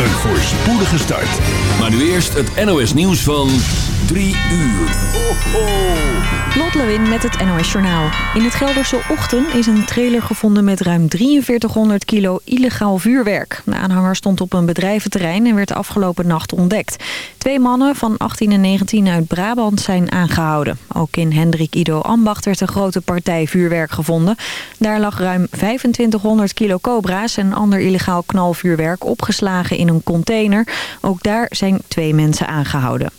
Een voorspoedige start. Maar nu eerst het NOS nieuws van 3 uur. Lot Lewin met het NOS Journaal. In het Gelderse Ochten is een trailer gevonden met ruim 4300 kilo illegaal vuurwerk. De aanhanger stond op een bedrijventerrein en werd afgelopen nacht ontdekt. Twee mannen van 18 en 19 uit Brabant zijn aangehouden. Ook in Hendrik Ido Ambacht werd een grote partij vuurwerk gevonden. Daar lag ruim 2500 kilo cobra's en ander illegaal knalvuurwerk opgeslagen in een container. Ook daar zijn twee mensen aangehouden.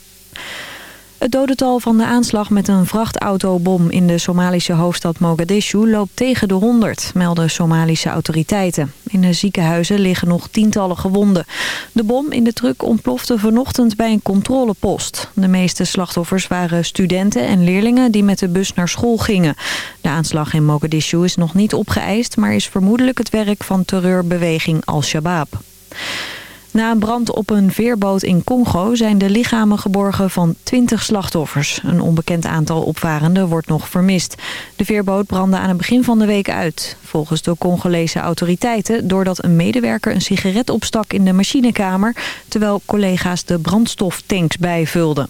Het dodental van de aanslag met een vrachtautobom in de Somalische hoofdstad Mogadishu loopt tegen de 100, melden Somalische autoriteiten. In de ziekenhuizen liggen nog tientallen gewonden. De bom in de truck ontplofte vanochtend bij een controlepost. De meeste slachtoffers waren studenten en leerlingen die met de bus naar school gingen. De aanslag in Mogadishu is nog niet opgeëist, maar is vermoedelijk het werk van terreurbeweging Al-Shabaab. Na een brand op een veerboot in Congo zijn de lichamen geborgen van 20 slachtoffers. Een onbekend aantal opvarenden wordt nog vermist. De veerboot brandde aan het begin van de week uit. Volgens de Congolese autoriteiten doordat een medewerker een sigaret opstak in de machinekamer... terwijl collega's de brandstoftanks bijvulden.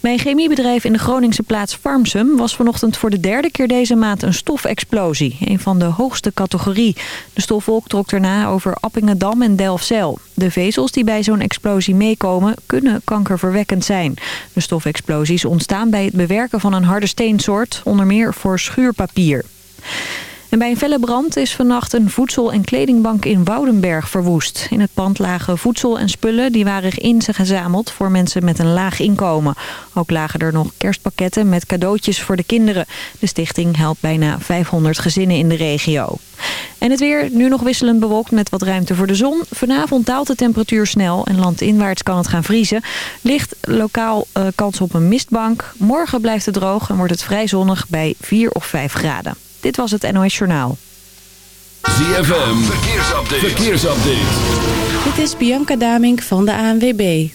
Bij een chemiebedrijf in de Groningse plaats Farmsum was vanochtend voor de derde keer deze maand een stofexplosie. Een van de hoogste categorie. De stofwolk trok daarna over Appingedam en Delfzijl. De vezels die bij zo'n explosie meekomen kunnen kankerverwekkend zijn. De stofexplosies ontstaan bij het bewerken van een harde steensoort, onder meer voor schuurpapier. En bij een felle brand is vannacht een voedsel- en kledingbank in Woudenberg verwoest. In het pand lagen voedsel en spullen die waren in ze gezameld voor mensen met een laag inkomen. Ook lagen er nog kerstpakketten met cadeautjes voor de kinderen. De stichting helpt bijna 500 gezinnen in de regio. En het weer, nu nog wisselend bewolkt met wat ruimte voor de zon. Vanavond daalt de temperatuur snel en landinwaarts kan het gaan vriezen. Licht lokaal uh, kans op een mistbank. Morgen blijft het droog en wordt het vrij zonnig bij 4 of 5 graden. Dit was het NOS Journaal. ZFM, verkeersupdate. verkeersupdate. Dit is Bianca Damink van de ANWB.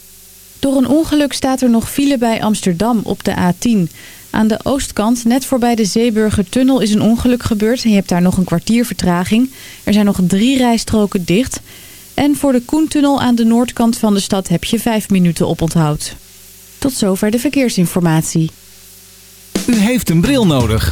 Door een ongeluk staat er nog file bij Amsterdam op de A10. Aan de oostkant, net voorbij de Zeeburgertunnel, is een ongeluk gebeurd. Je hebt daar nog een kwartier vertraging. Er zijn nog drie rijstroken dicht. En voor de Koentunnel aan de noordkant van de stad heb je vijf minuten op onthoud. Tot zover de verkeersinformatie. U heeft een bril nodig.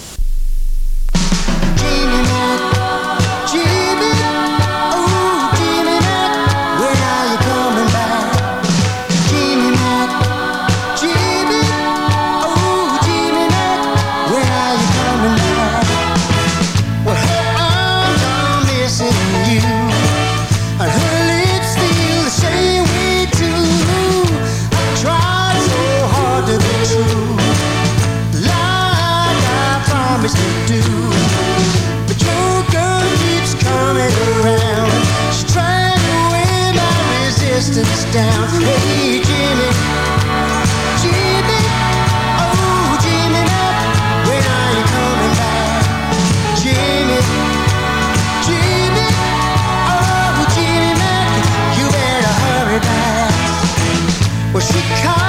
Hey, Jimmy, Jimmy, oh, Jimmy, when are you coming back? Jimmy, Jimmy, oh, Jimmy, you better hurry back. Well, she called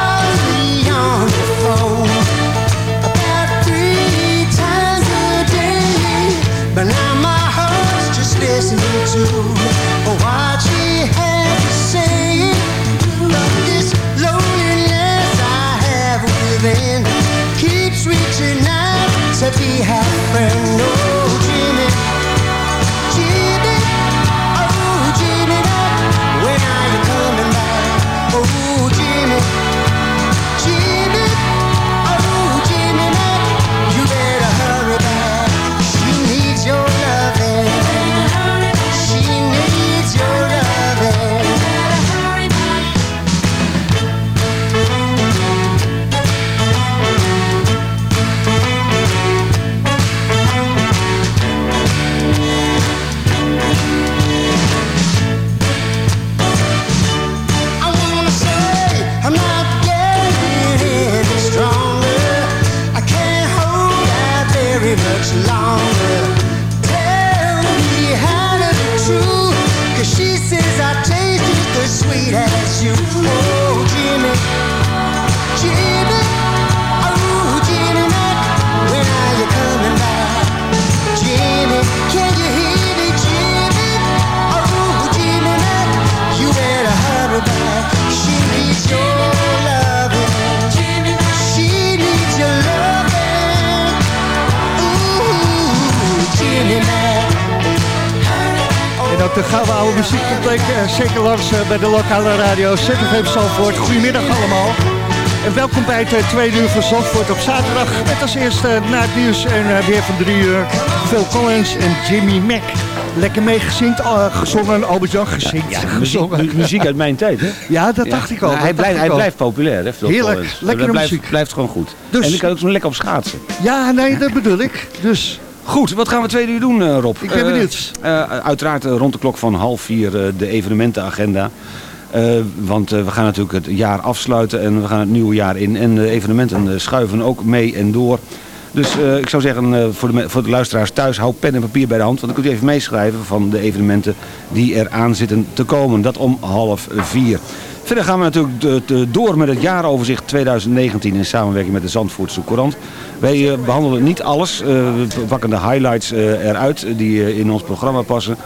zeker langs eh, bij de lokale radio ZFM Zandvoort. Goedemiddag allemaal. En welkom bij het eh, tweede uur van Zandvoort op zaterdag. Met als eerste na het nieuws en eh, weer van drie uur Phil Collins en Jimmy Mac. Lekker meegezingt, uh, gezongen, Albert-Jan gezingt. Ja, muziek, gezongen. mu- muziek uit mijn tijd, hè? Ja, dat dacht ik al. Nou, hij, blijft, hij al. blijft populair, hè? Phil Heerlijk, Collins. lekkere blijft, muziek. blijft gewoon goed. Dus- En ik kan ook zo lekker op schaatsen. Ja, nee, dat bedoel ik. Dus Goed, wat gaan we tweede uur doen, eh, Rob? Ik ben Eh, benieuwd. eh, uiteraard rond de klok van half vier de evenementenagenda. Want we gaan natuurlijk het jaar afsluiten en we gaan het nieuwe jaar in. En de evenementen schuiven ook mee en door. Dus ik zou zeggen, voor, de, voor de luisteraars thuis, hou pen en papier bij de hand. Want dan kunt u even meeschrijven van de evenementen die eraan zitten te komen. Dat om half vier. Verder gaan we natuurlijk door met het jaaroverzicht 2019 in samenwerking met de Zandvoortse Courant. Wij eh, behandelen niet alles, eh, we pakken de highlights eh, eruit die in ons programma passen.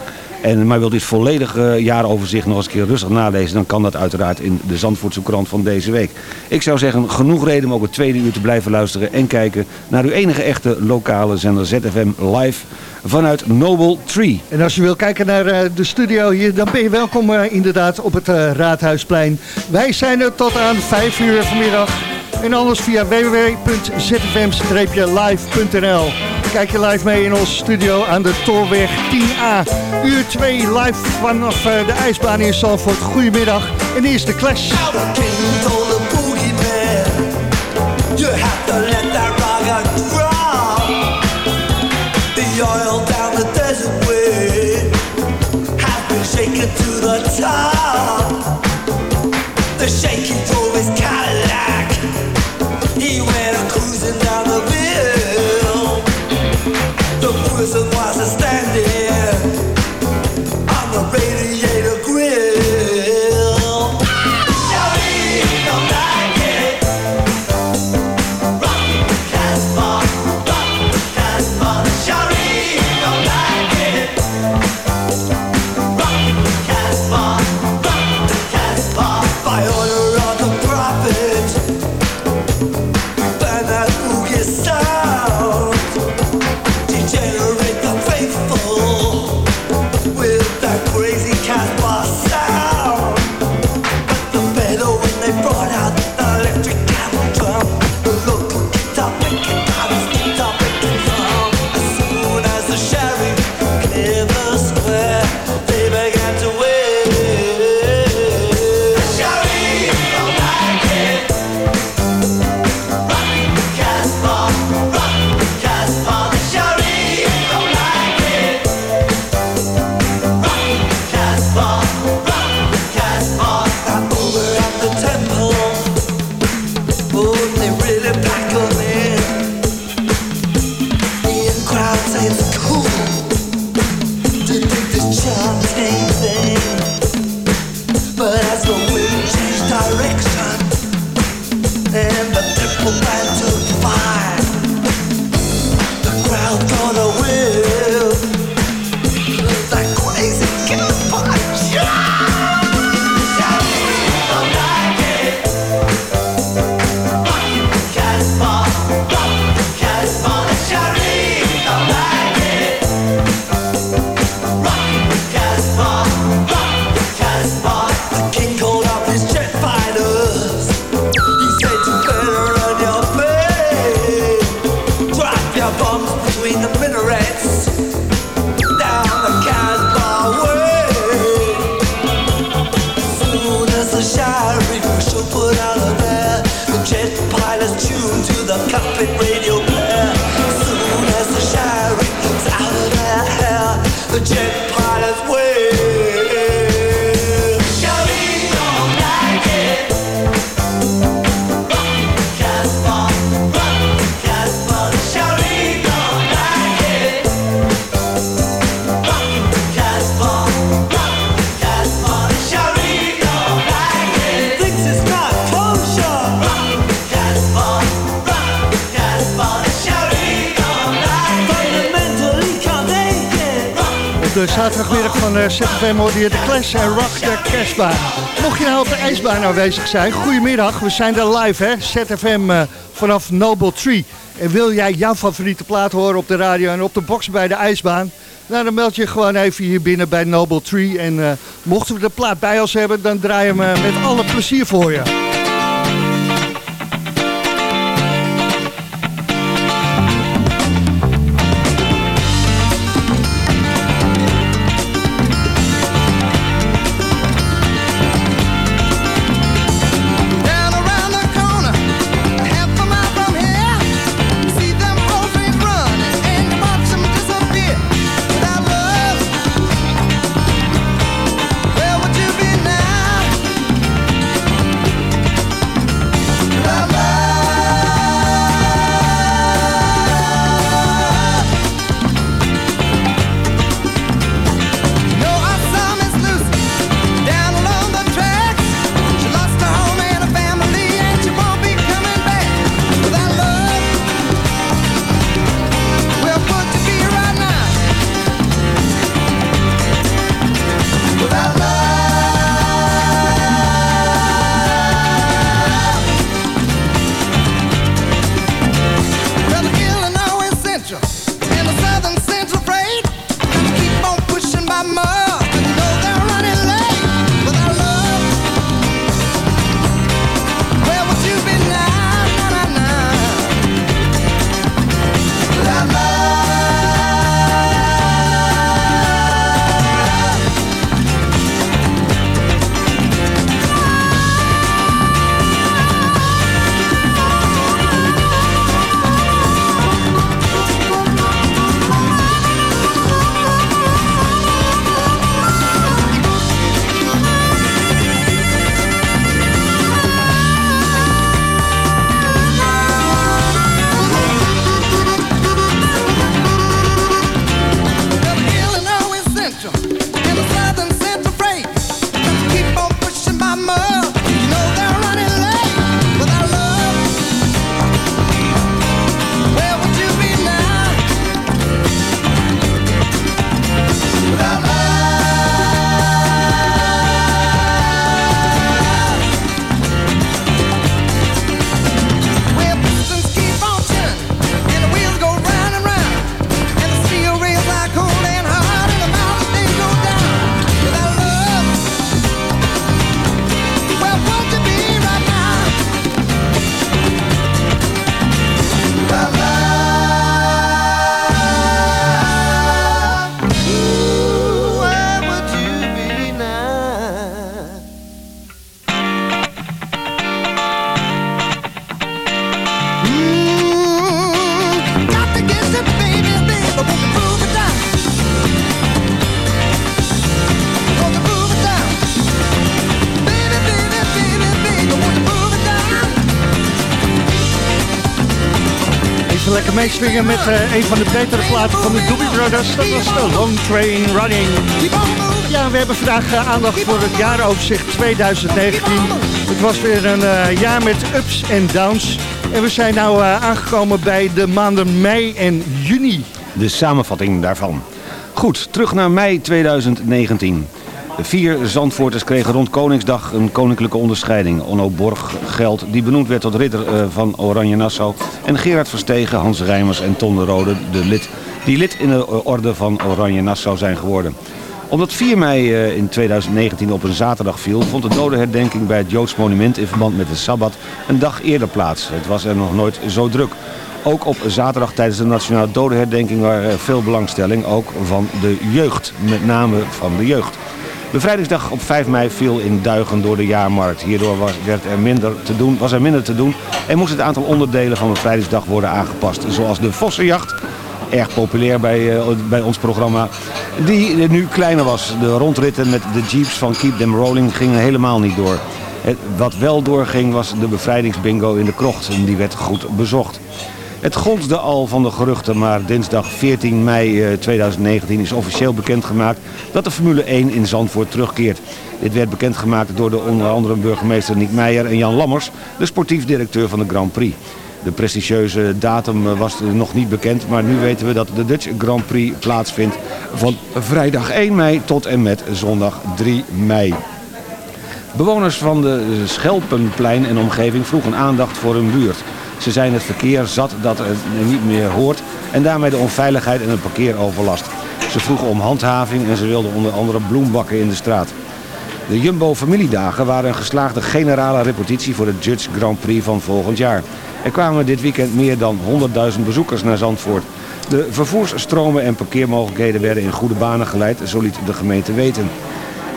En, maar wilt u het volledige jaaroverzicht nog eens een keer rustig nalezen... dan kan dat uiteraard in de Zandvoortse krant van deze week. Ik zou zeggen, genoeg reden om ook het tweede uur te blijven luisteren... en kijken naar uw enige echte lokale zender ZFM live vanuit Noble Tree. En als je wil kijken naar eh, de studio hier, dan ben je welkom eh, inderdaad op het eh, Raadhuisplein. Wij zijn er tot aan 5 uur vanmiddag. En anders via www.zfm-live.nl Kijk je live mee in onze studio aan de Torweg 10A. Uur 2 live vanaf eh, de ijsbaan in Zandvoort. Goedemiddag. En hier is de Clash. Have to. The oil eh, ZFM hoorde je de Clash en Rock de Kerstbaan. Mocht je nou op de ijsbaan aanwezig zijn, goedemiddag. We zijn er live, hè? ZFM eh, vanaf Noble Tree. En wil jij jouw favoriete plaat horen op de radio en op de box bij de ijsbaan? Nou, dan meld je gewoon even hier binnen bij Noble Tree. En eh, mochten we de plaat bij ons hebben, dan draaien we met alle plezier voor je. Meeswingen met eh, een van de betere platen van de Doobie Brothers. Dat was de Long Train Running. Ja, we hebben vandaag eh, aandacht voor het jaaroverzicht 2019. Het was weer een eh, jaar met ups en downs. En we zijn eh, aangekomen bij de maanden mei en juni. De samenvatting daarvan. Goed, terug naar mei 2019. De vier Zandvoorters kregen rond Koningsdag een koninklijke onderscheiding. Onno Borggeld, die benoemd werd tot ridder eh, van Oranje Nassau. En Gerard Verstegen, Hans Rijmers en Ton de Rode, de lid, die lid in de eh, orde van Oranje Nassau zijn geworden. Omdat 4 mei eh, in 2019 op een zaterdag viel, vond de dodenherdenking bij het Joods Monument in verband met de Sabbat een dag eerder plaats. Het was er nog nooit zo druk. Ook op zaterdag tijdens de Nationale Dodenherdenking er veel belangstelling, ook van de jeugd, met name van de jeugd. Bevrijdingsdag op 5 mei viel in Duigen door de jaarmarkt. Hierdoor was, werd er minder te doen, was er minder te doen en moest het aantal onderdelen van Bevrijdingsdag worden aangepast. Zoals de vossenjacht, erg populair bij, eh, bij ons programma. die nu kleiner was. De rondritten met de jeeps van Keep Them Rolling gingen helemaal niet door. Wat wel doorging was de bevrijdingsbingo in de krocht en die werd goed bezocht. Het gonsde al van de geruchten, maar dinsdag 14 mei eh, 2019 is officieel bekendgemaakt dat de Formule 1 in Zandvoort terugkeert. Dit werd bekendgemaakt door de onder andere burgemeester Nick Meijer en Jan Lammers, de sportief directeur van de Grand Prix. De prestigieuze datum eh, was nog niet bekend, maar nu weten we dat de Dutch Grand Prix plaatsvindt van vrijdag 1 mei tot en met zondag 3 mei. Bewoners van de Schelpenplein en omgeving vroegen aandacht voor hun buurt. Ze zijn het verkeer zat dat het niet meer hoort en daarmee de onveiligheid en het parkeeroverlast. Ze vroegen om handhaving en ze wilden onder andere bloembakken in de straat. De Jumbo familiedagen waren een geslaagde generale repetitie voor de Judge Grand Prix van volgend jaar. Er kwamen dit weekend meer dan 100.000 bezoekers naar Zandvoort. De vervoersstromen en parkeermogelijkheden werden in goede banen geleid, zo liet de gemeente weten.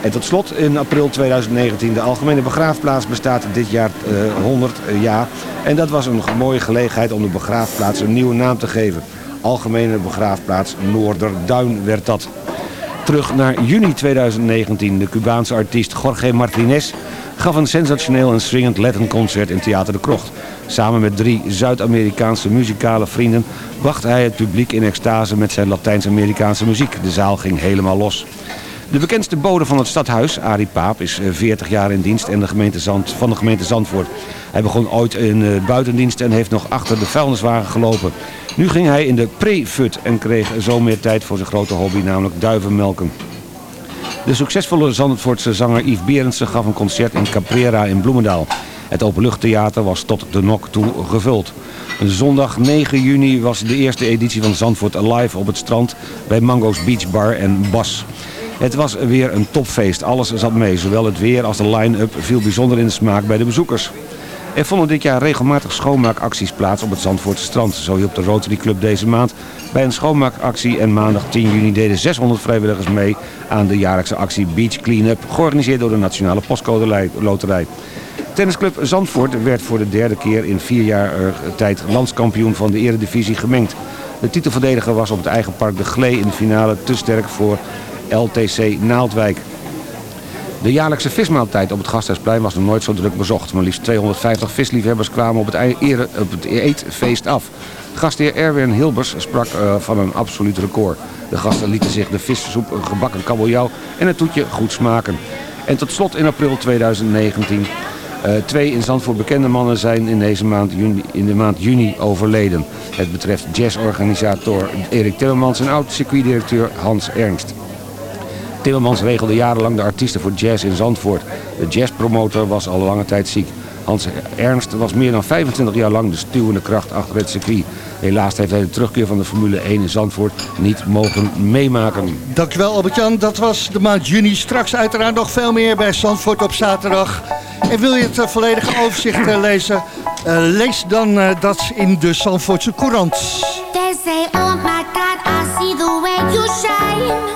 En tot slot in april 2019. De Algemene Begraafplaats bestaat dit jaar eh, 100 jaar. En dat was een mooie gelegenheid om de begraafplaats een nieuwe naam te geven. Algemene Begraafplaats Noorderduin werd dat. Terug naar juni 2019. De Cubaanse artiest Jorge Martinez gaf een sensationeel en swingend Latin-concert in Theater de Krocht. Samen met drie Zuid-Amerikaanse muzikale vrienden bracht hij het publiek in extase met zijn Latijns-Amerikaanse muziek. De zaal ging helemaal los. De bekendste bode van het stadhuis, Arie Paap, is 40 jaar in dienst en de gemeente Zand, van de gemeente Zandvoort. Hij begon ooit in uh, buitendienst en heeft nog achter de vuilniswagen gelopen. Nu ging hij in de pre-fut en kreeg zo meer tijd voor zijn grote hobby, namelijk duivenmelken. De succesvolle Zandvoortse zanger Yves Berendsen gaf een concert in Caprera in Bloemendaal. Het openluchttheater was tot de nok toe gevuld. Zondag 9 juni was de eerste editie van Zandvoort Alive op het strand bij Mango's Beach Bar en Bas. Het was weer een topfeest. Alles zat mee. Zowel het weer als de line-up viel bijzonder in de smaak bij de bezoekers. Er vonden dit jaar regelmatig schoonmaakacties plaats op het Zandvoortse strand. Zo hielp de Rotary Club deze maand bij een schoonmaakactie en maandag 10 juni deden 600 vrijwilligers mee aan de jaarlijkse actie Beach Cleanup, georganiseerd door de Nationale Postcode Loterij. Tennisclub Zandvoort werd voor de derde keer in vier jaar tijd landskampioen van de eredivisie gemengd. De titelverdediger was op het eigen park de Glee in de finale te sterk voor LTC Naaldwijk. De jaarlijkse vismaaltijd op het Gasthuisplein was nog nooit zo druk bezocht. Maar liefst 250 visliefhebbers kwamen op het, op het eetfeest af. Gastheer Erwin Hilbers sprak uh, van een absoluut record. De gasten lieten zich de vissoep, een gebakken kabeljauw en een toetje goed smaken. En tot slot in april 2019... Uh, twee in Zandvoort bekende mannen zijn in, deze maand juni, in de maand juni overleden. Het betreft jazzorganisator Erik Timmermans en oud-circuitdirecteur Hans Ernst. Timmermans regelde jarenlang de artiesten voor jazz in Zandvoort. De jazzpromotor was al lange tijd ziek. Hans Ernst was meer dan 25 jaar lang de stuwende kracht achter het circuit. Helaas heeft hij de terugkeer van de Formule 1 in Zandvoort niet mogen meemaken. Dankjewel Albert-Jan, dat was de maand juni. Straks uiteraard nog veel meer bij Zandvoort op zaterdag. En wil je het uh, volledige overzicht uh, lezen? Uh, lees dan dat in de Zandvoortse Courant. They say, oh my God, I see the way you shine.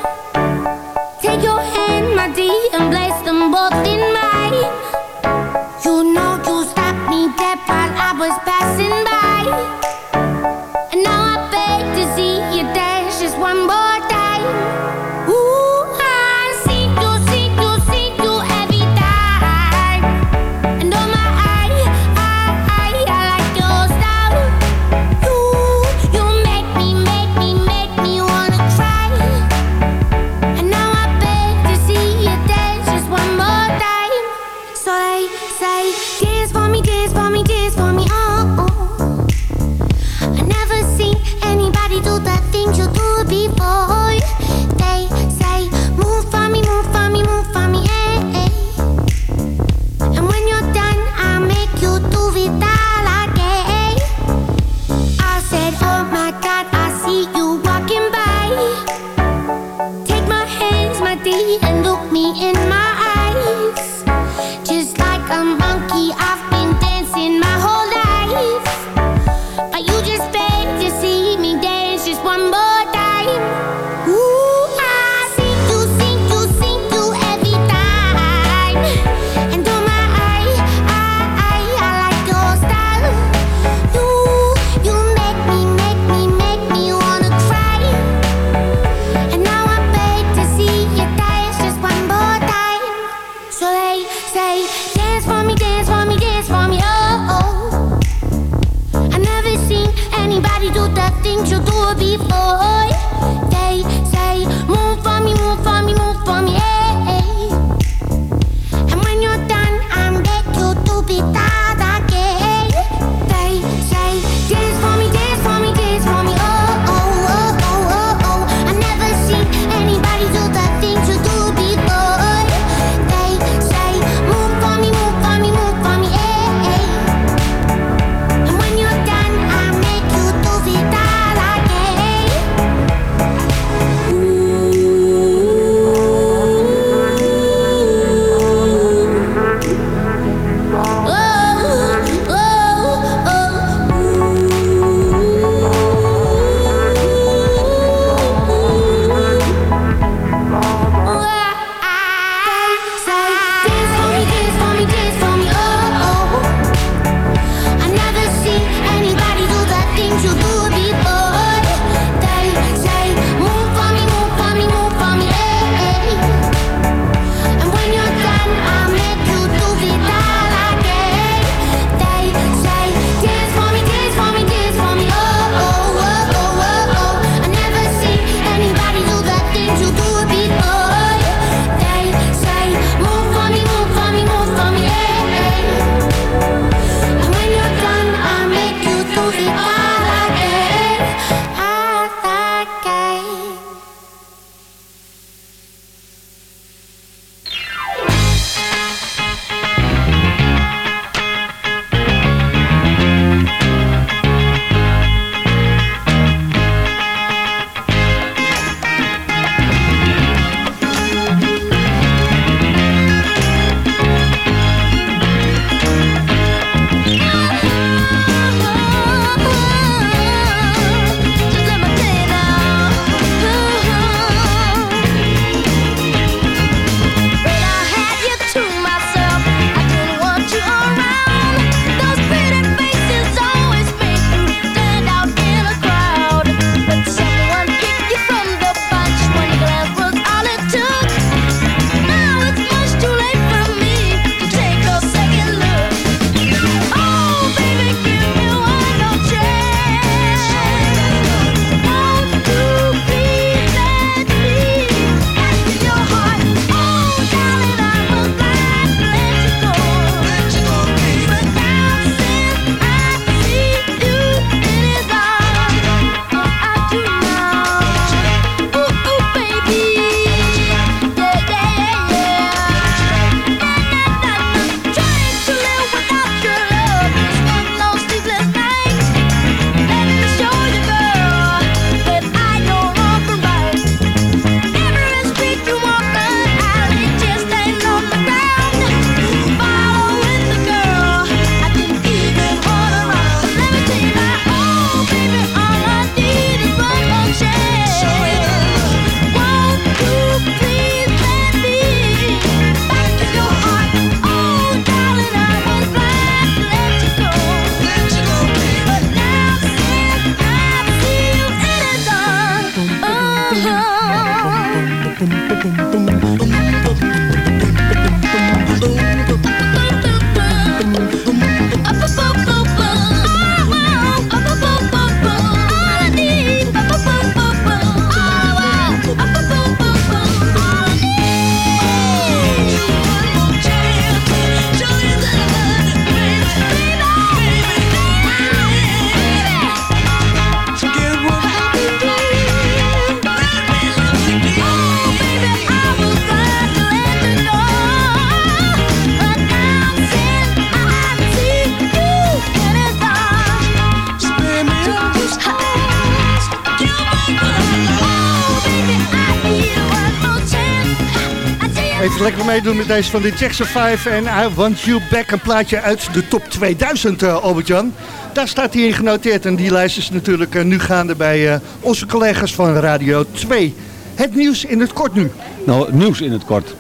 Meedoen met deze van de Jackson 5 en I Want You Back. Een plaatje uit de top 2000, uh, Albert-Jan. Daar staat hij in genoteerd en die lijst is natuurlijk uh, nu gaande bij uh, onze collega's van Radio 2. Het nieuws in het kort nu. Nou, nieuws in het kort.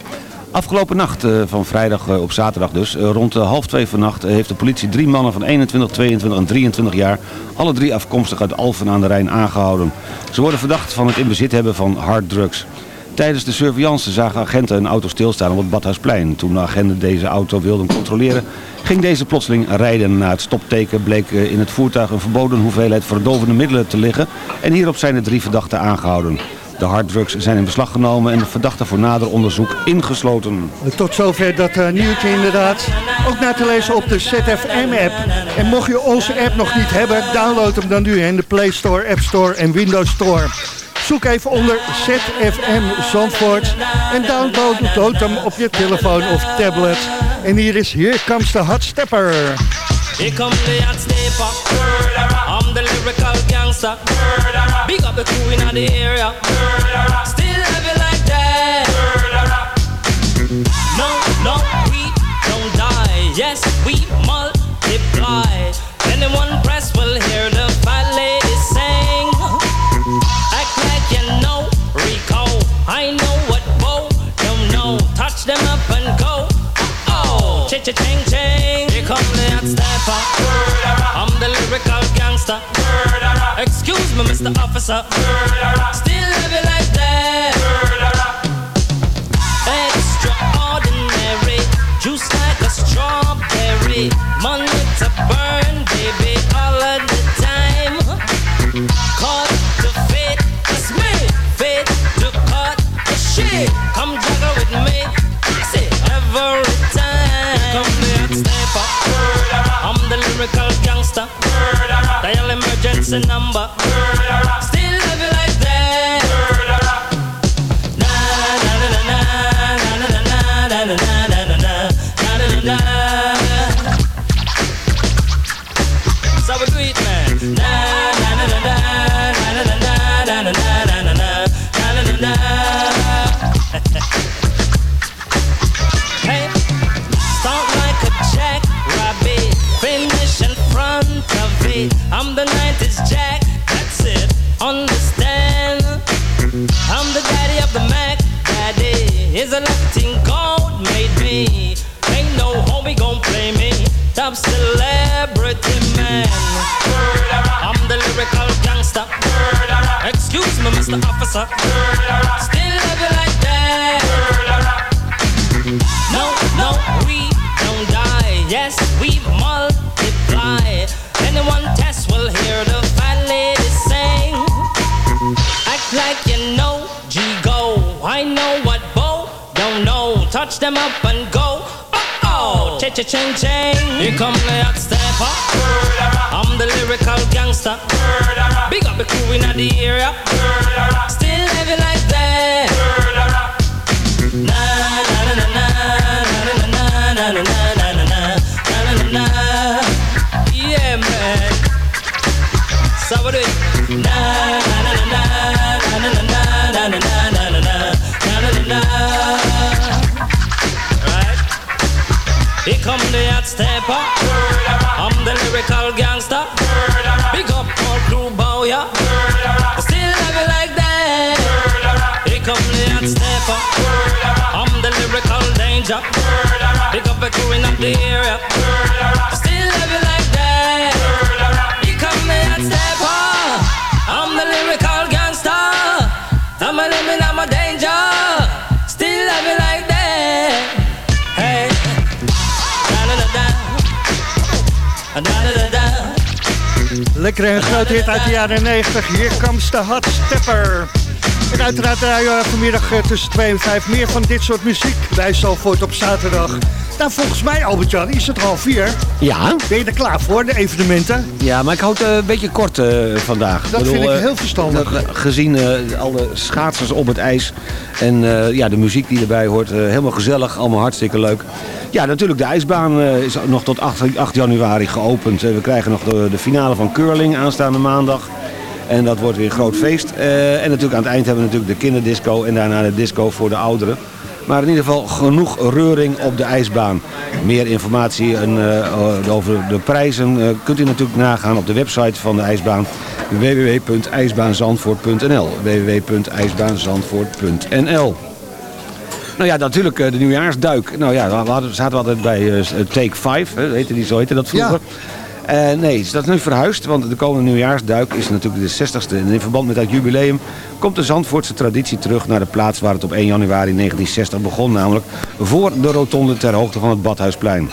Afgelopen nacht, uh, van vrijdag op zaterdag dus, rond half twee vannacht... heeft de politie drie mannen van 21, 22 en 23 jaar... alle drie afkomstig uit Alphen aan de Rijn aangehouden. Ze worden verdacht van het in bezit hebben van harddrugs. Tijdens de surveillance zagen agenten een auto stilstaan op het Badhuisplein. Toen de agenten deze auto wilden controleren, ging deze plotseling rijden. Na het stopteken bleek in het voertuig een verboden hoeveelheid verdovende middelen te liggen. En hierop zijn de drie verdachten aangehouden. De harddrugs zijn in beslag genomen en de verdachten voor nader onderzoek ingesloten. Tot zover dat uh, nieuwtje inderdaad. Ook na te lezen op de ZFM-app. En mocht je onze app nog niet hebben, download hem dan nu in de Play Store, App Store en Windows Store. Zoek even onder ZFM Zandvoort en download hem op je telefoon of tablet. En hier is Here Comes the Hot Stepper. Here comes the hot stepper. I'm the lyrical gangster. Big up the crew in the area. Still have it like that. No, no, we don't die. Yes, we multiply. Anyone ching ching. Here come the hot stepper. I'm the lyrical gangster. Excuse me, Mr. Officer. Still have it like that. Extraordinary. Juice like a strawberry. Money to burn, lyrical gangster. Murderer. Dial emergency number. Murderer. Still Me, Mr. Officer. Still love you like that. No, no, we don't die. Yes, we multiply. Anyone test will hear the fat lady sing. Act like you know G-Go. I know what Bo don't know. Touch them up and go. Oh, cha cha ching ching. Here come the hot stepper. I'm the lyrical gangster. Big up the crew in the area. Still living like that. Yeah, man. Right. Come the hot stepper. name drop. Big up a crew in up the area. Still love you like that. You come me hot stepper. I'm the lyrical gangster. I'm a limit, I'm a danger. Still love you like that. Hey, da da da da da da da. Lekker een groot hit uit de jaren 90. Hier komt de hot stepper. Uiteraard we vanmiddag eh, tussen 2 en 5 meer van dit soort muziek bij Zalvoort op zaterdag. Nou, volgens mij, Albert-Jan, is het half vier. Ja. Ben je er klaar voor, de evenementen? Ja, maar ik houd het een beetje kort eh, vandaag. Dat vind ik eh, heel verstandig. eh, gezien eh, alle schaatsers op het ijs en eh, ja, de muziek die erbij hoort. eh, helemaal gezellig, allemaal hartstikke leuk. Ja, natuurlijk, de ijsbaan eh, is nog tot 8, 8 januari geopend. Eh, we krijgen nog de, de finale van curling aanstaande maandag. En dat wordt weer een groot feest. Eh, en natuurlijk aan het eind hebben we natuurlijk de kinderdisco en daarna de disco voor de ouderen. Maar in ieder geval genoeg reuring op de ijsbaan. Meer informatie en, eh, over de prijzen eh, kunt u natuurlijk nagaan op de website van de ijsbaan www.ijsbaanzandvoort.nl www.ijsbaanzandvoort.nl nou ja, natuurlijk eh, de nieuwjaarsduik. Nou ja, we zaten altijd bij eh, Take 5, hè, heette die, zo heette dat vroeger. Eh, nee, dat is nu verhuisd, want de komende nieuwjaarsduik is natuurlijk de 60ste. En in verband met dat jubileum komt de Zandvoortse traditie terug naar de plaats waar het op 1 januari 1960 begon. Namelijk voor de rotonde ter hoogte van het Badhuisplein.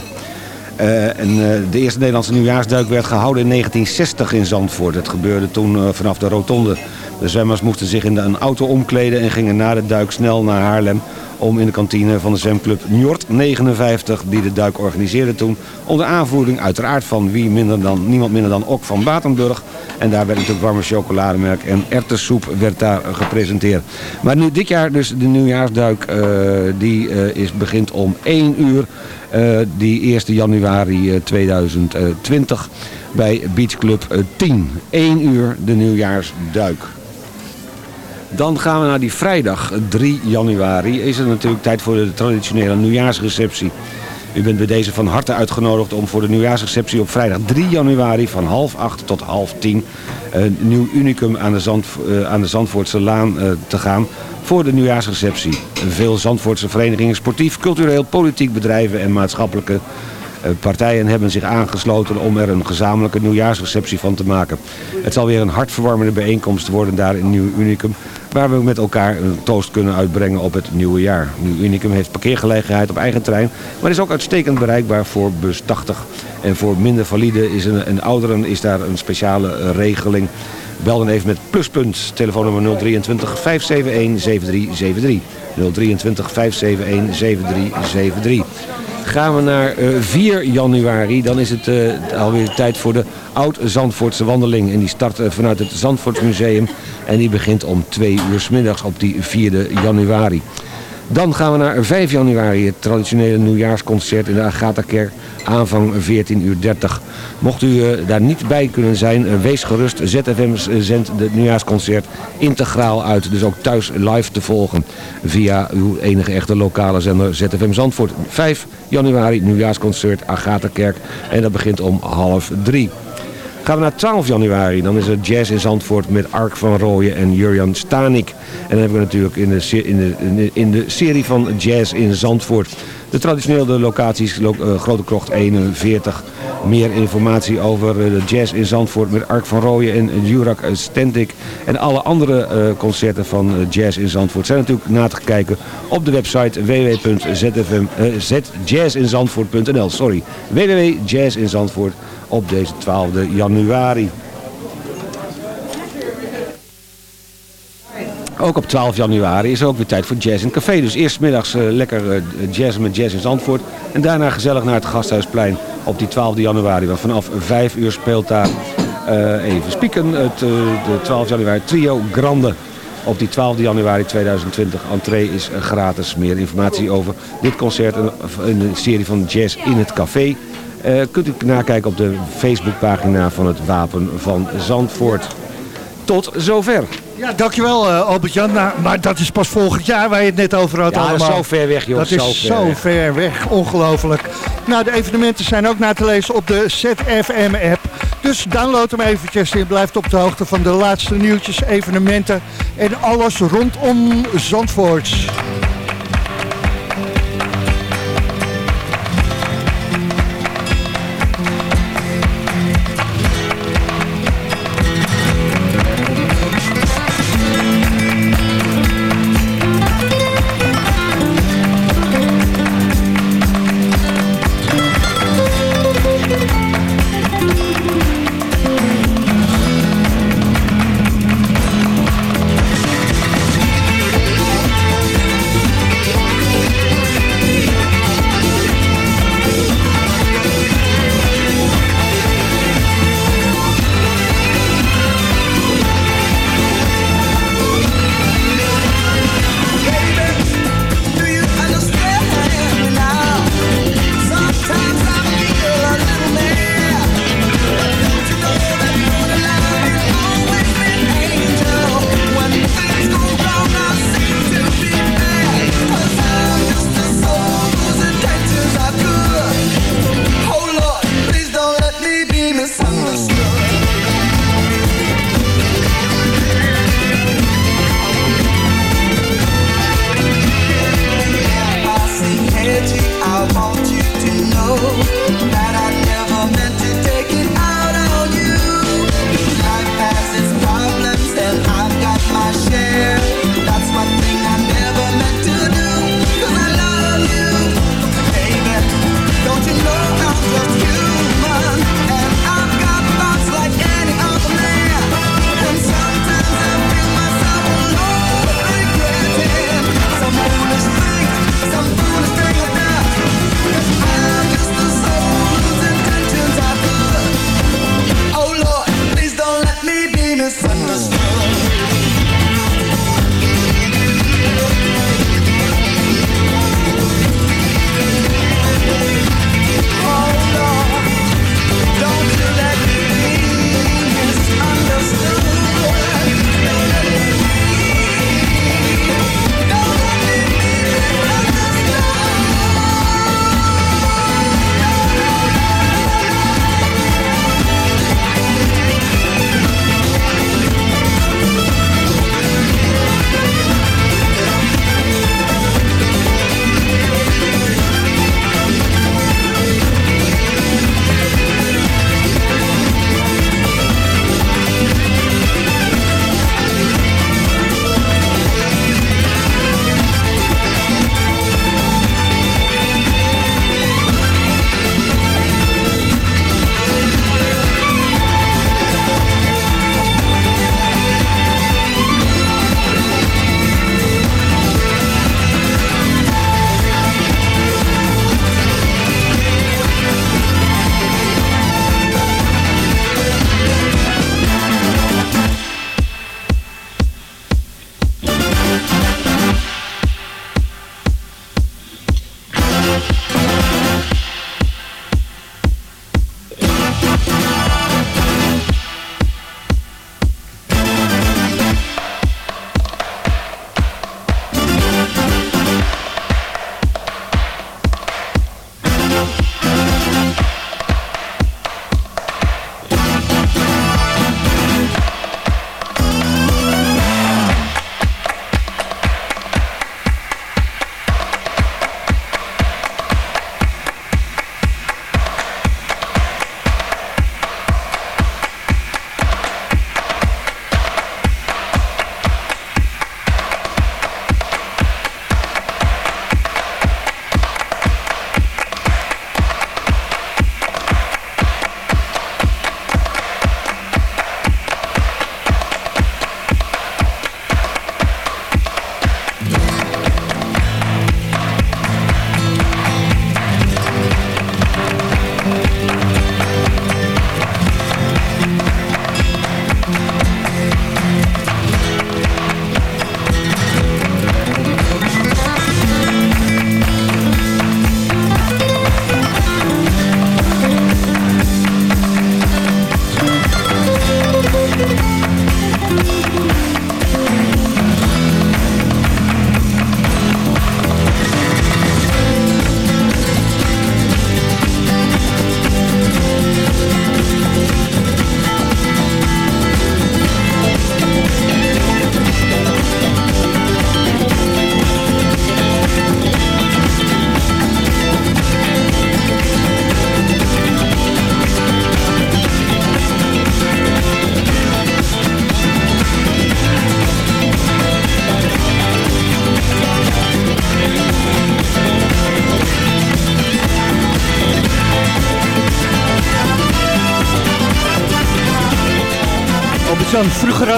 Eh, en eh, de eerste Nederlandse nieuwjaarsduik werd gehouden in 1960 in Zandvoort. Het gebeurde toen vanaf de rotonde. De zwemmers moesten zich in een auto omkleden en gingen na de duik snel naar Haarlem om in de kantine van de zwemclub Njord 59, die de duik organiseerde toen, onder aanvoering uiteraard van wie minder dan, niemand minder dan Ok van Batenburg. En daar werd natuurlijk warme chocolademelk en erwtensoep werd daar gepresenteerd. Maar nu dit jaar dus de nieuwjaarsduik, eh, die eh, is, begint om 1 uur, eh, die 1 januari eh, 2020 bij Beach Club eh, 10. 1 uur de nieuwjaarsduik. Dan gaan we naar die vrijdag 3 januari. Is het natuurlijk tijd voor de traditionele nieuwjaarsreceptie. U bent bij deze van harte uitgenodigd om voor de nieuwjaarsreceptie op vrijdag 3 januari van half 8 tot half 10 een nieuw unicum aan de, Zand, eh, aan de Zandvoortse Laan eh, te gaan voor de nieuwjaarsreceptie. Veel Zandvoortse verenigingen, sportief, cultureel, politiek, bedrijven en maatschappelijke eh, Partijen hebben zich aangesloten om er een gezamenlijke nieuwjaarsreceptie van te maken. Het zal weer een hartverwarmende bijeenkomst worden daar in Nieuw Unicum... waar we met elkaar een toast kunnen uitbrengen op het nieuwe jaar. Nieuw Unicum heeft parkeergelegenheid op eigen terrein... maar is ook uitstekend bereikbaar voor bus 80. En voor minder valide is een, en ouderen is daar een speciale eh, regeling... Bel dan even met pluspunt. Telefoonnummer 023 571 7373. 023 571 7373. Gaan we naar eh, 4 januari, dan is het eh, alweer tijd voor de Oud-Zandvoortse wandeling. En die start eh, vanuit het Zandvoortsmuseum en die begint om 2 uur 's middags op die 4 januari. Dan gaan we naar 5 januari, het traditionele nieuwjaarsconcert in de Agatha-kerk, aanvang 14.30 uur. Mocht u eh, daar niet bij kunnen zijn, eh, wees gerust. ZFM zendt het nieuwjaarsconcert integraal uit, dus ook thuis live te volgen via uw enige echte lokale zender ZFM Zandvoort. 5 januari, nieuwjaarsconcert Agatha-kerk en dat begint om half drie. Gaan we naar 12 januari, dan is het Jazz in Zandvoort met Ark van Rooyen en Jurjan Stanik. En dan hebben we natuurlijk in de, in de, in de, serie van Jazz in Zandvoort de traditionele locaties, lo- eh, Grote Krocht 41. Meer informatie over eh, de Jazz in Zandvoort met Ark van Rooyen en Jurak Stentik. En alle andere eh, concerten van Jazz in Zandvoort zijn natuurlijk na te kijken op de website www.jazzinzandvoort.nl Sorry, www.jazzinzandvoort op deze 12 januari. Ook op 12 januari is er ook weer tijd voor Jazz in Café. Dus eerst middags eh, lekker eh, jazz met Jazz in Zandvoort. En daarna gezellig naar het Gasthuisplein op die 12 januari. Want vanaf 5 uur speelt daar eh, even spieken het de 12 januari trio Grande. Op die 12 januari 2020. Entree is gratis. Meer informatie over dit concert en de serie van Jazz in het Café. Eh, kunt u nakijken op de Facebookpagina van het Wapen van Zandvoort. Tot zover. Ja, dankjewel uh, Albert-Jan. Nou, maar dat is pas volgend jaar waar je het net over had Ja, allemaal. zo ver weg, joh. Dat Zo is ver zo weg. ver weg. Ongelooflijk. Nou, de evenementen zijn ook na te lezen op de ZFM-app. Dus download hem eventjes en blijft op de hoogte van de laatste nieuwtjes, evenementen en alles rondom Zandvoort.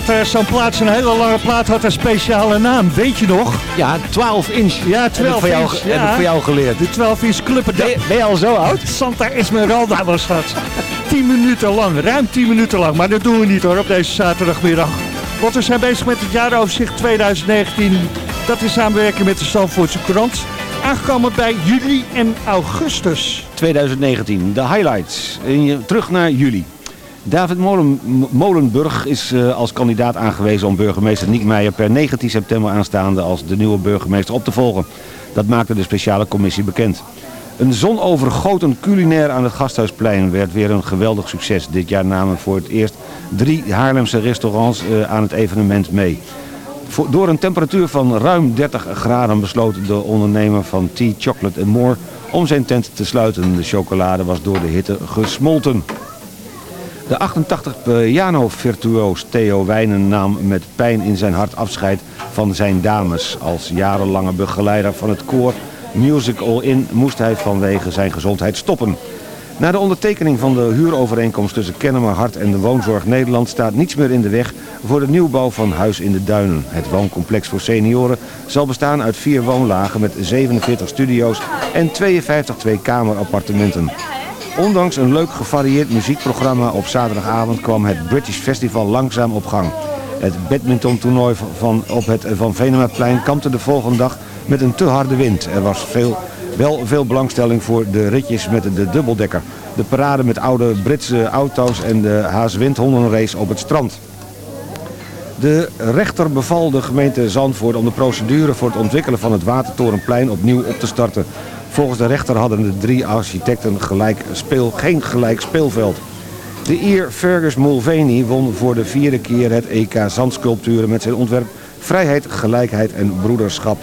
Had uh, zo'n plaats, een hele lange plaat, had een speciale naam. Weet je nog? Ja, 12 inch. Ja, 12 heb ik inch. jou, Heb ik voor jou geleerd. De 12 inch club. Ben, ben je al zo oud? Santa Esmeralda was dat. 10 minuten lang, ruim 10 minuten lang. Maar dat doen we niet hoor, op deze zaterdagmiddag. Want we zijn bezig met het jaaroverzicht 2019. Dat is samenwerking met de Zandvoortse Courant. Aangekomen bij juli en augustus. 2019, de highlights. Terug naar juli. David Molen, Molenburg is uh, als kandidaat aangewezen om burgemeester Niek Meijer per 19 september aanstaande als de nieuwe burgemeester op te volgen. Dat maakte de speciale commissie bekend. Een zonovergoten culinair aan het Gasthuisplein werd weer een geweldig succes. Dit jaar namen voor het eerst drie Haarlemse restaurants uh, aan het evenement mee. Door een temperatuur van ruim 30 graden besloot de ondernemer van Tea Chocolate More om zijn tent te sluiten. De chocolade was door de hitte gesmolten. De 88 piano-virtuoos Theo Wijnen nam met pijn in zijn hart afscheid van zijn dames. Als jarenlange begeleider van het koor Music All In moest hij vanwege zijn gezondheid stoppen. Na de ondertekening van de huurovereenkomst tussen Kennemer Hart en de Woonzorg Nederland staat niets meer in de weg voor de nieuwbouw van Huis in de Duinen. Het wooncomplex voor senioren zal bestaan uit vier woonlagen met 47 studio's en 52 tweekamerappartementen. Ondanks een leuk gevarieerd muziekprogramma op zaterdagavond kwam het British Festival langzaam op gang. Het badmintontoernooi van, op het Van Venemaplein kampte de volgende dag met een te harde wind. Er was veel, wel veel belangstelling voor de ritjes met de dubbeldekker. De parade met oude Britse auto's en de Haas-windhondenrace op het strand. De rechter beval de gemeente Zandvoort om de procedure voor het ontwikkelen van het Watertorenplein opnieuw op te starten. Volgens de rechter hadden de drie architecten gelijk speel, geen gelijk speelveld. De Ier Fergus Mulvaney won voor de vierde keer het EK Zandsculpturen met zijn ontwerp Vrijheid, Gelijkheid en Broederschap.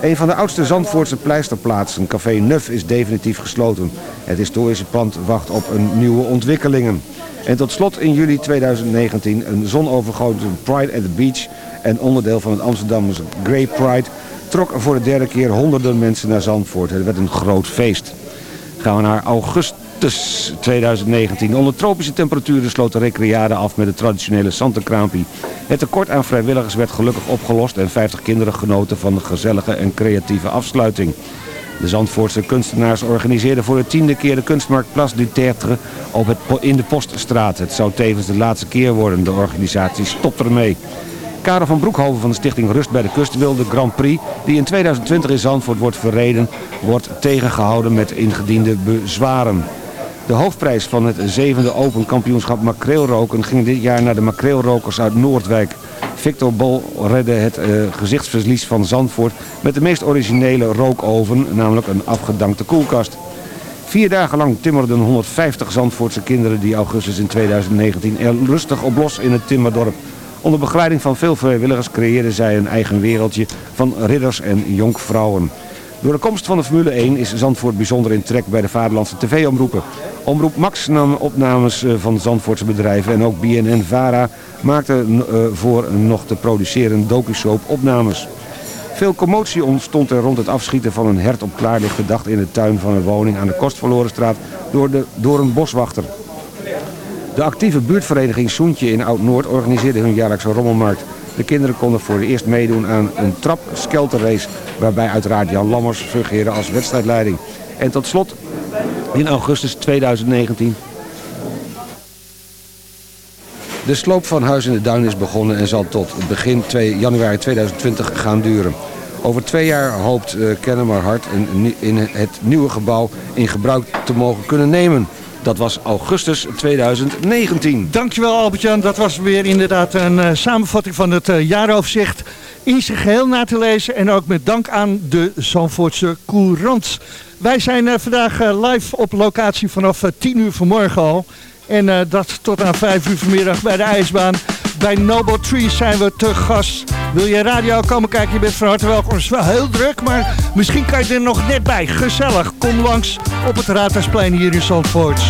Een van de oudste Zandvoortse pleisterplaatsen, Café Neuf, is definitief gesloten. Het historische pand wacht op een nieuwe ontwikkelingen. En tot slot in juli 2019 een zonovergoten Pride at the Beach... en onderdeel van het Amsterdamse Grey Pride... trok voor de derde keer honderden mensen naar Zandvoort. Het werd een groot feest. Gaan we naar augustus 2019. Onder tropische temperaturen sloot de recreade af met de traditionele Santenkraampie. Het tekort aan vrijwilligers werd gelukkig opgelost... en 50 kinderen genoten van de gezellige en creatieve afsluiting. De Zandvoortse kunstenaars organiseerden voor de tiende keer de kunstmarkt Place du Tertre op het, in de Poststraat. Het zou tevens de laatste keer worden. De organisatie stopt ermee. Karel van Broekhoven van de stichting Rust bij de Kust wil de Grand Prix... die in 2020 in Zandvoort wordt verreden, wordt tegengehouden met ingediende bezwaren. De hoofdprijs van het zevende Open kampioenschap makreelroken ging dit jaar naar de makreelrokers uit Noordwijk. Victor Bol redde het uh, gezichtsverlies van Zandvoort met de meest originele rookoven, namelijk een afgedankte koelkast. Vier dagen lang timmerden 150 Zandvoortse kinderen die augustus in 2019 er rustig op los in het timmerdorp. Onder begeleiding van veel vrijwilligers creëerden zij een eigen wereldje van ridders en jonkvrouwen. Door de komst van de Formule 1 is Zandvoort bijzonder in trek bij de vaderlandse tv-omroepen. Omroep Max nam opnames van Zandvoortse bedrijven en ook BNN-VARA maakte voor nog te produceren docusoap opnames. Veel commotie ontstond er rond het afschieten van een hert op klaarlichte dag in de tuin van een woning aan de Kostverlorenstraat door, de, door een boswachter. De actieve buurtvereniging Soentje in Oud-Noord organiseerde hun jaarlijkse rommelmarkt. De kinderen konden voor het eerst meedoen aan een trap-skelterrace... waarbij uiteraard Jan Lammers fungeerde als wedstrijdleiding. En tot slot, in augustus 2019... De sloop van Huis in de Duin is begonnen en zal tot begin 2 januari 2020 gaan duren. Over twee jaar hoopt uh, Kennemer Hart in het nieuwe gebouw in gebruik te mogen kunnen nemen. Dat was augustus 2019. Dankjewel Albert-Jan. Dat was weer inderdaad een uh, samenvatting van het uh, jaaroverzicht. In zijn geheel na te lezen en ook met dank aan de Zandvoortse Courant. Wij zijn uh, vandaag live op locatie vanaf 10 uur vanmorgen al. En dat tot aan 5 uur vanmiddag bij de ijsbaan. Bij Noble Trees zijn we te gast. Wil je radio komen kijken? Je bent van harte welkom. Het is wel heel druk, maar misschien kan je er nog net bij. Gezellig. Kom langs op het Raadhuisplein hier in Zandvoort.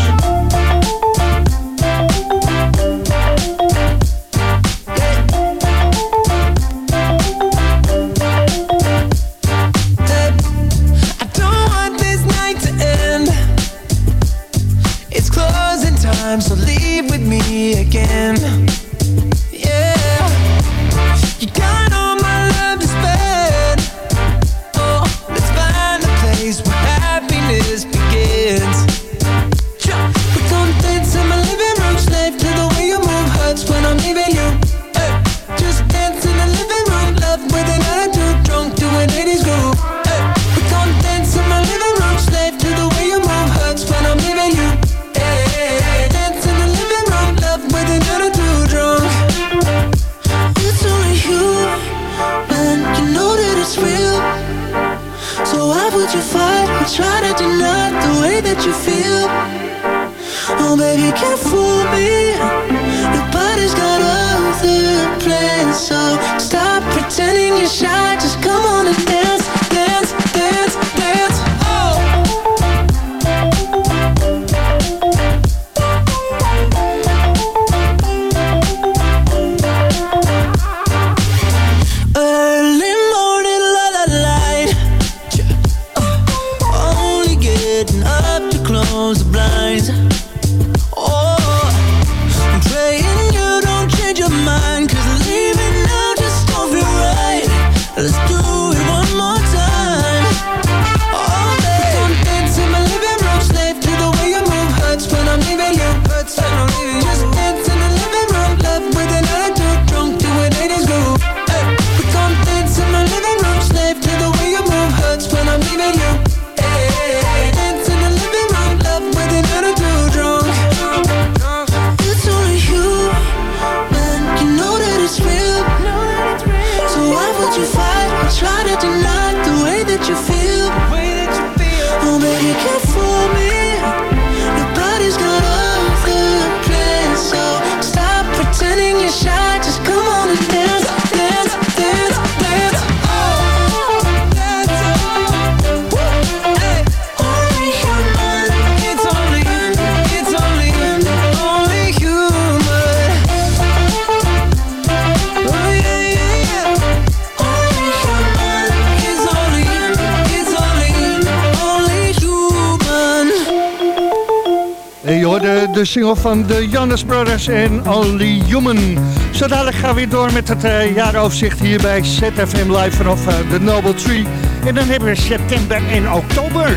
single van de Jonas Brothers en Only Human. Zo dadelijk gaan we weer door met het uh, jaaroverzicht hier bij ZFM Live vanaf eh, de Noble Tree. En dan hebben we september en oktober.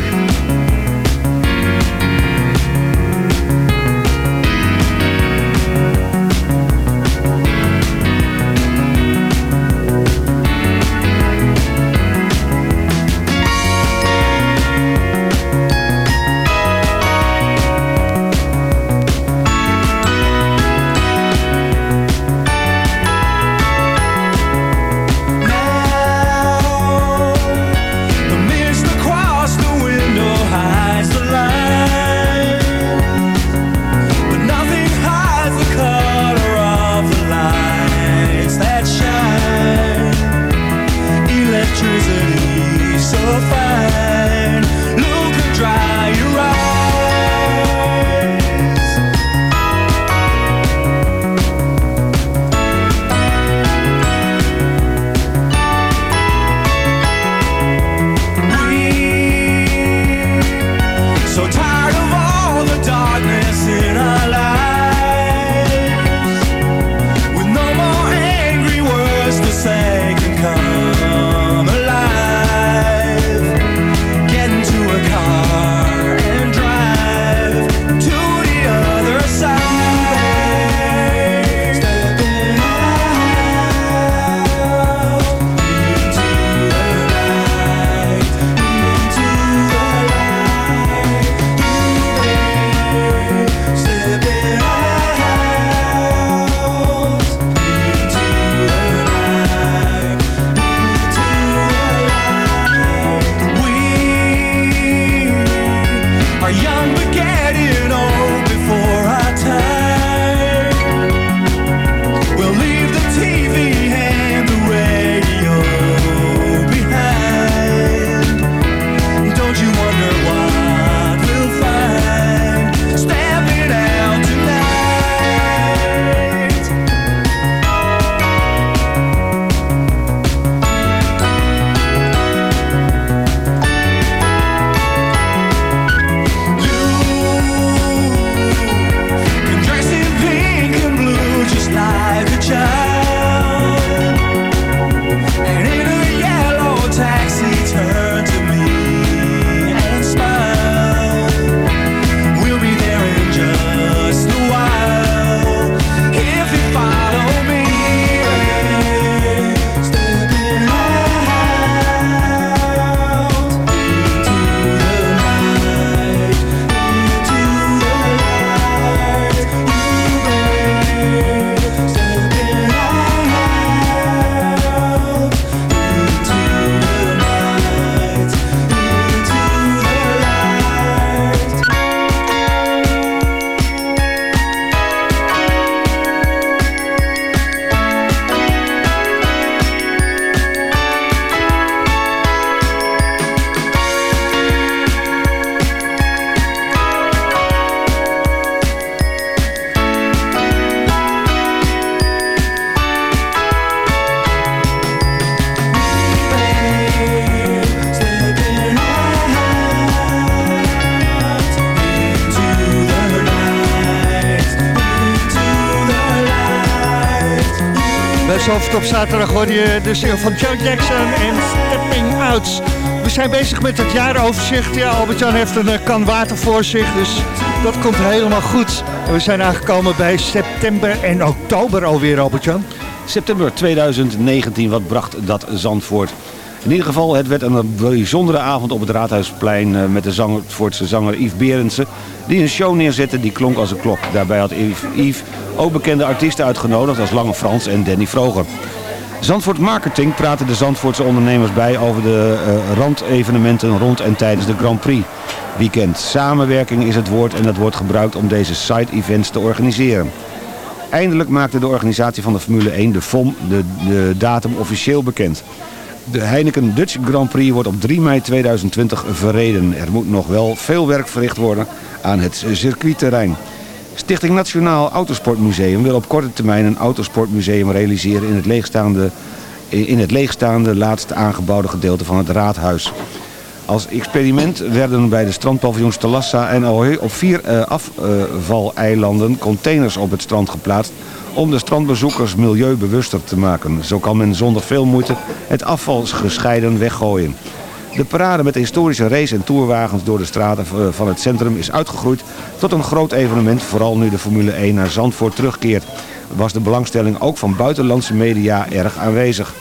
Zaterdag hoor de single van Joe Jackson en Stepping Out. We zijn bezig met het jaaroverzicht. Ja, Albert-Jan heeft een eh, kan water voor zich, dus dat komt helemaal goed. We zijn aangekomen bij september en oktober alweer, Albert-Jan. September 2019, wat bracht dat Zandvoort? In ieder geval, het werd een bijzondere avond op het Raadhuisplein... eh, met de Zandvoortse zanger Yves Berendsen... die een show neerzette die klonk als een klok. Daarbij had Yves, Yves ook bekende artiesten uitgenodigd... als Lange Frans en Danny Vroger. Zandvoort Marketing praten de Zandvoortse ondernemers bij... over de eh, randevenementen rond en tijdens de Grand Prix weekend. Samenwerking is het woord en dat wordt gebruikt om deze side-events te organiseren. Eindelijk maakte de organisatie van de Formule 1, de FOM, de, de datum officieel bekend. De Heineken Dutch Grand Prix wordt op 3 mei 2020 verreden. Er moet nog wel veel werk verricht worden aan het circuitterrein. Stichting Nationaal Autosportmuseum wil op korte termijn een autosportmuseum realiseren in het leegstaande, in het leegstaande laatste aangebouwde gedeelte van het raadhuis. Als experiment werden bij de strandpaviljoens Talassa en Ahoy op vier uh, afvaleilanden containers op het strand geplaatst om de strandbezoekers milieubewuster te maken. Zo kan men zonder veel moeite het afval gescheiden weggooien. De parade met historische race- en tourwagens door de straten eh, van het centrum is uitgegroeid tot een groot evenement, vooral nu de Formule 1 naar Zandvoort terugkeert. Was de belangstelling ook van buitenlandse media erg aanwezig.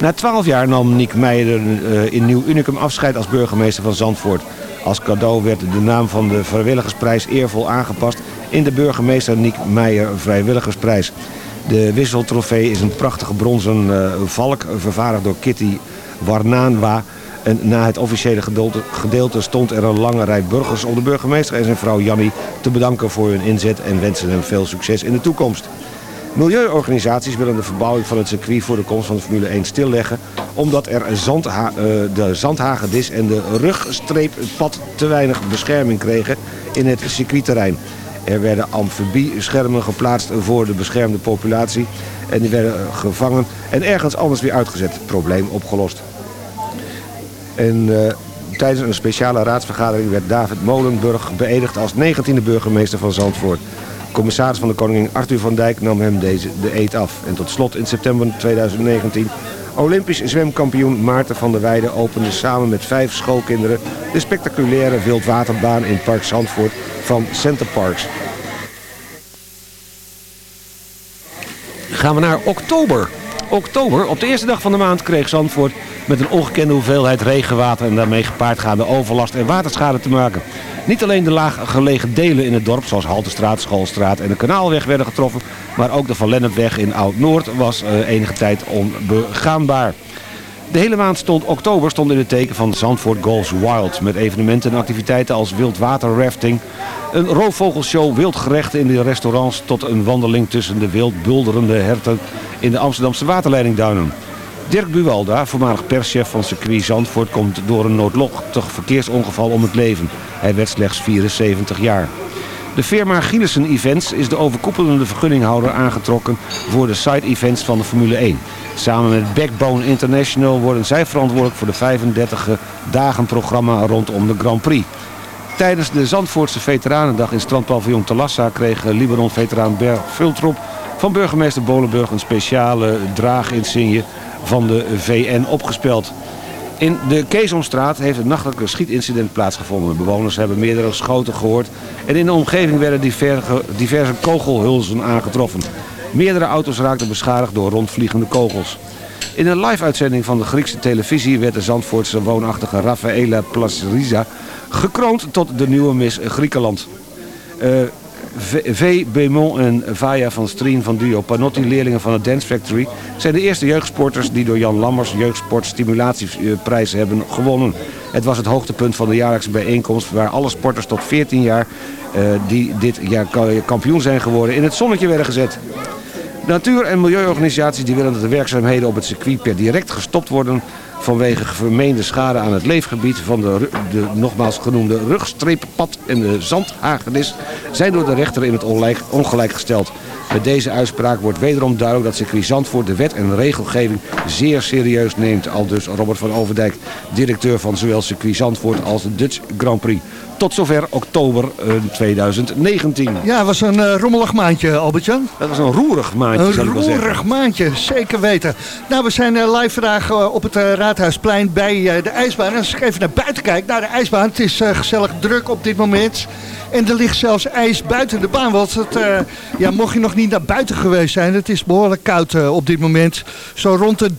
Na twaalf jaar nam Nick Meijer uh, in Nieuw Unicum afscheid als burgemeester van Zandvoort. Als cadeau werd de naam van de vrijwilligersprijs eervol aangepast in de burgemeester Nick Meijer Vrijwilligersprijs. De wisseltrofee is een prachtige bronzen uh, valk vervaardigd door Kitty Warnaanwa. En na het officiële gedeelte, stond er een lange rij burgers om de burgemeester en zijn vrouw Jannie te bedanken voor hun inzet en wensen hem veel succes in de toekomst. Milieuorganisaties willen de verbouwing van het circuit voor de komst van de Formule 1 stilleggen... omdat er uh, de zandhagedis en de rugstreeppad te weinig bescherming kregen in het circuitterrein. Er werden amfibieschermen geplaatst voor de beschermde populatie... en die werden gevangen en ergens anders weer uitgezet. Probleem opgelost. En uh, tijdens een speciale raadsvergadering werd David Molenburg beëdigd als 19e burgemeester van Zandvoort. Commissaris van de Koningin Arthur van Dijk nam hem deze, de eet af. En tot slot in september 2019 Olympisch zwemkampioen Maarten van der Weijden opende samen met vijf schoolkinderen de spectaculaire wildwaterbaan in Park Zandvoort van Center Parks. Gaan we naar oktober. Oktober, op de eerste dag van de maand kreeg Zandvoort met een ongekende hoeveelheid regenwater en daarmee gepaardgaande overlast en waterschade te maken. Niet alleen de laag gelegen delen in het dorp, zoals Haltestraat, Schoolstraat en de Kanaalweg werden getroffen, maar ook de Van Lennepweg in Oud-Noord was uh, enige tijd onbegaanbaar. De hele maand stond oktober stond in het teken van Zandvoort Goals Wild. Met evenementen en activiteiten als wildwaterrafting, een roofvogelshow, wildgerechten in de restaurants... tot een wandeling tussen de wildbulderende herten in de Amsterdamse waterleidingduinen. Dirk Buwalda, voormalig perschef van circuit Zandvoort... komt door een noodlottig verkeersongeval om het leven. Hij werd slechts 74 jaar. De firma Gielissen Events is de overkoepelende vergunninghouder aangetrokken voor de side-events van de Formule 1. Samen met Backbone International worden zij verantwoordelijk voor de 35 dagen programma rondom de Grand Prix. Tijdens de Zandvoortse Veteranendag in strandpaviljoen Talassa kreeg Libanon-veteraan Berg Vultrop van burgemeester Bolenburg een speciale draaginsigne van de VN opgespeld. In de Keesomstraat heeft een nachtelijke schietincident plaatsgevonden. Bewoners hebben meerdere schoten gehoord en in de omgeving werden diverse kogelhulzen aangetroffen. Meerdere auto's raakten beschadigd door rondvliegende kogels. In een live-uitzending van de Griekse televisie werd de Zandvoortse woonachtige Rafaela Plasriza gekroond tot de nieuwe Miss Griekenland. Uh, V. Beaumont en Vaya van Strien van duo Panotti, leerlingen van het Dance Factory... zijn de eerste jeugdsporters die door Jan Lammers jeugdsportstimulatieprijs hebben gewonnen. Het was het hoogtepunt van de jaarlijkse bijeenkomst... waar alle sporters tot 14 jaar uh, die dit jaar kampioen zijn geworden in het zonnetje werden gezet. Natuur- en milieuorganisaties die willen dat de werkzaamheden op het circuit per direct gestopt worden vanwege vermeende schade aan het leefgebied van de, de nogmaals genoemde rugstreeppad en de zandhagedis zijn door de rechter in het ongelijk gesteld. Met deze uitspraak wordt wederom duidelijk dat circuit Zandvoort de wet en regelgeving zeer serieus neemt. Al dus Robert van Overdijk, directeur van zowel circuit Zandvoort als de Dutch Grand Prix. Tot zover oktober eh, 2019. Ja, het was een eh, rommelig maandje, Albertjan. Dat was een roerig maandje, Een roerig maandje, zeker weten. Nou, we zijn eh, live vandaag op het Raadhuisplein bij de ijsbaan. En als ik even naar buiten kijk, naar de ijsbaan. Het is gezellig druk op dit moment. En er ligt zelfs ijs buiten de baan. Want het, ja, mocht je nog niet naar buiten geweest zijn, het is behoorlijk koud op dit moment. Zo rond de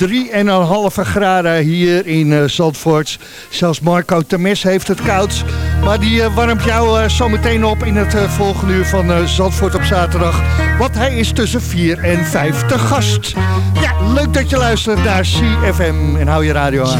3,5 graden hier in uh, Zandvoort. Zelfs Marco Termes heeft het koud. Maar die die eh, warmt jou eh, zo meteen op in het eh, volgende uur van Zandvoort op zaterdag. Want hij is tussen 4 en 5 te gast. Ja, leuk dat je luistert naar CFM en hou je radio aan.